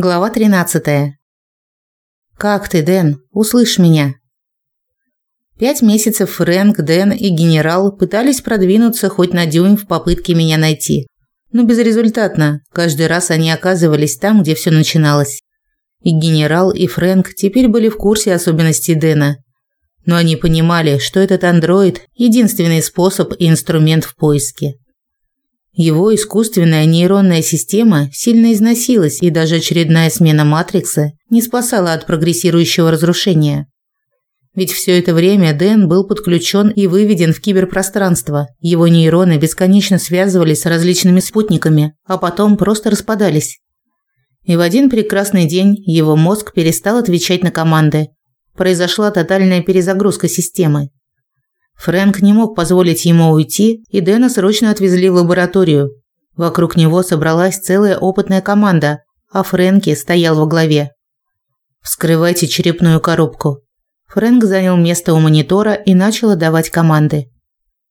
Глава 13. Как ты, Дэн? Услышь меня. Пять месяцев Фрэнк, Дэн и генерал пытались продвинуться хоть на дюйм в попытке меня найти. Но безрезультатно. Каждый раз они оказывались там, где все начиналось. И генерал, и Фрэнк теперь были в курсе особенностей Дэна. Но они понимали, что этот андроид – единственный способ и инструмент в поиске. Его искусственная нейронная система сильно износилась, и даже очередная смена матрикса не спасала от прогрессирующего разрушения. Ведь все это время Дэн был подключен и выведен в киберпространство. Его нейроны бесконечно связывались с различными спутниками, а потом просто распадались. И в один прекрасный день его мозг перестал отвечать на команды. Произошла тотальная перезагрузка системы. Фрэнк не мог позволить ему уйти, и Дэна срочно отвезли в лабораторию. Вокруг него собралась целая опытная команда, а Фрэнки стоял во главе. «Вскрывайте черепную коробку». Фрэнк занял место у монитора и начал отдавать команды.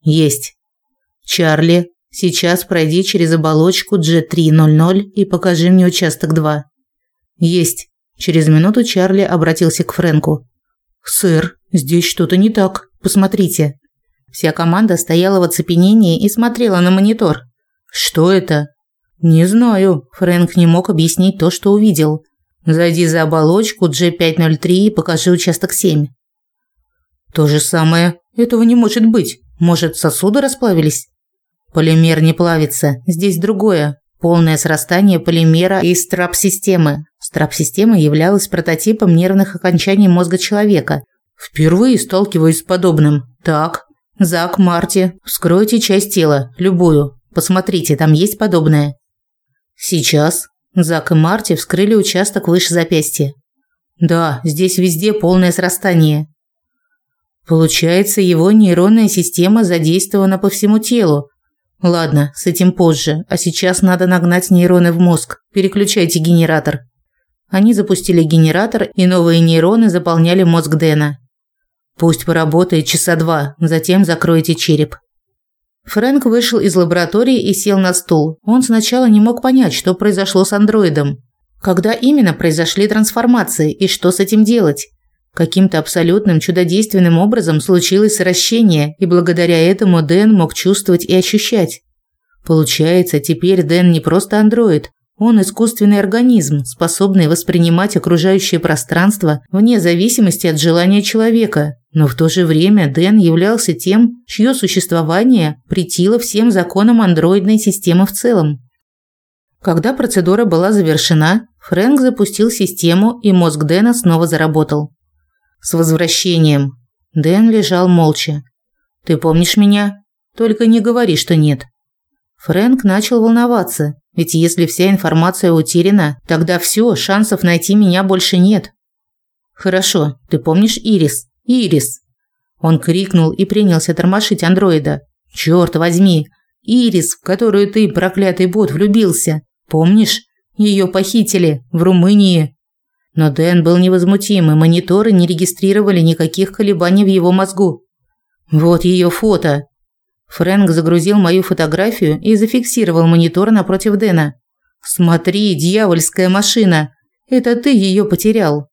«Есть». «Чарли, сейчас пройди через оболочку G300 и покажи мне участок 2». «Есть». Через минуту Чарли обратился к Фрэнку. «Сэр, здесь что-то не так». Посмотрите. Вся команда стояла в оцепенении и смотрела на монитор. Что это? Не знаю. Фрэнк не мог объяснить то, что увидел. Зайди за оболочку G503 и покажи участок 7. То же самое. Этого не может быть. Может, сосуды расплавились? Полимер не плавится. Здесь другое. Полное срастание полимера и страп-системы. Страп-система являлась прототипом нервных окончаний мозга человека – Впервые сталкиваюсь с подобным. Так, Зак, Марти, вскройте часть тела, любую. Посмотрите, там есть подобное. Сейчас Зак и Марти вскрыли участок выше запястья. Да, здесь везде полное срастание. Получается, его нейронная система задействована по всему телу. Ладно, с этим позже, а сейчас надо нагнать нейроны в мозг. Переключайте генератор. Они запустили генератор, и новые нейроны заполняли мозг Дэна. Пусть поработает часа два, затем закройте череп. Фрэнк вышел из лаборатории и сел на стул. Он сначала не мог понять, что произошло с андроидом. Когда именно произошли трансформации и что с этим делать? Каким-то абсолютным чудодейственным образом случилось сращение, и благодаря этому Дэн мог чувствовать и ощущать. Получается, теперь Дэн не просто андроид, он искусственный организм, способный воспринимать окружающее пространство вне зависимости от желания человека. Но в то же время Дэн являлся тем, чье существование претило всем законам андроидной системы в целом. Когда процедура была завершена, Фрэнк запустил систему, и мозг Дэна снова заработал. «С возвращением!» Дэн лежал молча. «Ты помнишь меня? Только не говори, что нет». Фрэнк начал волноваться, ведь если вся информация утеряна, тогда все, шансов найти меня больше нет. Хорошо, ты помнишь Ирис? Ирис!» Он крикнул и принялся тормошить андроида. «Чёрт возьми! Ирис, в которую ты, проклятый бот, влюбился! Помнишь? Её похитили в Румынии!» Но Дэн был невозмутим, и мониторы не регистрировали никаких колебаний в его мозгу. «Вот её фото!» Фрэнк загрузил мою фотографию и зафиксировал монитор напротив Дэна. «Смотри, дьявольская машина! Это ты её потерял!»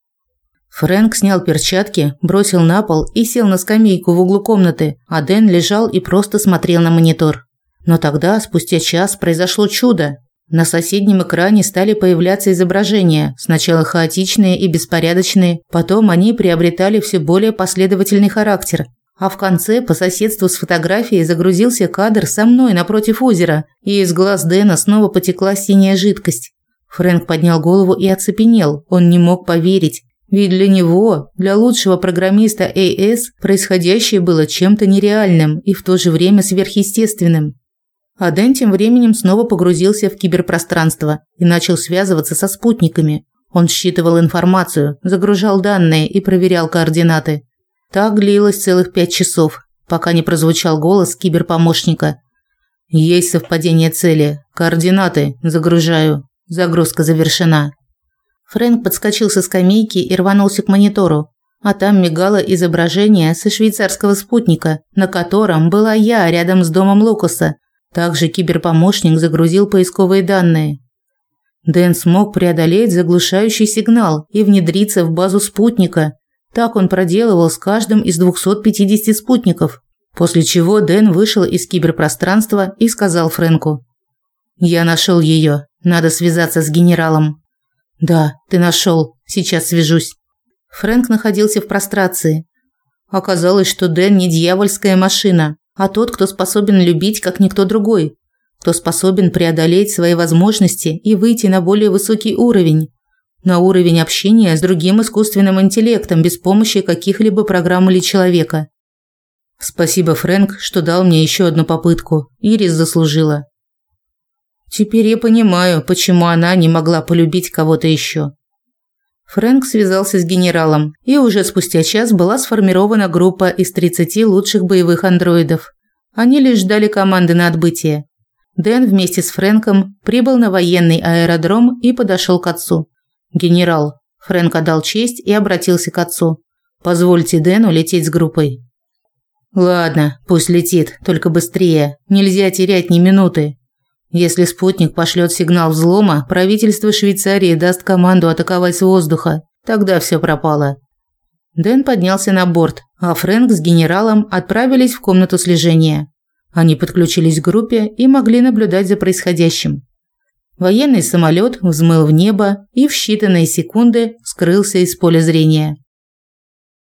Фрэнк снял перчатки, бросил на пол и сел на скамейку в углу комнаты, а Дэн лежал и просто смотрел на монитор. Но тогда, спустя час, произошло чудо. На соседнем экране стали появляться изображения, сначала хаотичные и беспорядочные, потом они приобретали все более последовательный характер. А в конце, по соседству с фотографией, загрузился кадр со мной напротив озера, и из глаз Дэна снова потекла синяя жидкость. Фрэнк поднял голову и оцепенел. Он не мог поверить. Ведь для него, для лучшего программиста АС, происходящее было чем-то нереальным и в то же время сверхъестественным. А Дэн тем временем снова погрузился в киберпространство и начал связываться со спутниками. Он считывал информацию, загружал данные и проверял координаты. Так длилось целых пять часов, пока не прозвучал голос киберпомощника. «Есть совпадение цели. Координаты. Загружаю. Загрузка завершена». Фрэнк подскочил со скамейки и рванулся к монитору, а там мигало изображение со швейцарского спутника, на котором была я рядом с домом Лукаса. Также киберпомощник загрузил поисковые данные. Дэн смог преодолеть заглушающий сигнал и внедриться в базу спутника. Так он проделывал с каждым из 250 спутников. После чего Дэн вышел из киберпространства и сказал Фрэнку: "Я нашел ее. Надо связаться с генералом". "Да, ты нашел. Сейчас свяжусь". Фрэнк находился в прострации. Оказалось, что Дэн не дьявольская машина, а тот, кто способен любить как никто другой, кто способен преодолеть свои возможности и выйти на более высокий уровень, на уровень общения с другим искусственным интеллектом без помощи каких-либо программ или человека. Спасибо, Фрэнк, что дал мне еще одну попытку. Ирис заслужила. Теперь я понимаю, почему она не могла полюбить кого-то еще. Фрэнк связался с генералом, и уже спустя час была сформирована группа из 30 лучших боевых андроидов. Они лишь ждали команды на отбытие. Дэн вместе с Фрэнком прибыл на военный аэродром и подошел к отцу. «Генерал». Фрэнк отдал честь и обратился к отцу. «Позвольте Дэну лететь с группой». «Ладно, пусть летит, только быстрее. Нельзя терять ни минуты. Если спутник пошлет сигнал взлома, правительство Швейцарии даст команду атаковать с воздуха. Тогда все пропало». Дэн поднялся на борт, а Фрэнк с генералом отправились в комнату слежения. Они подключились к группе и могли наблюдать за происходящим. Военный самолет взмыл в небо и в считанные секунды скрылся из поля зрения.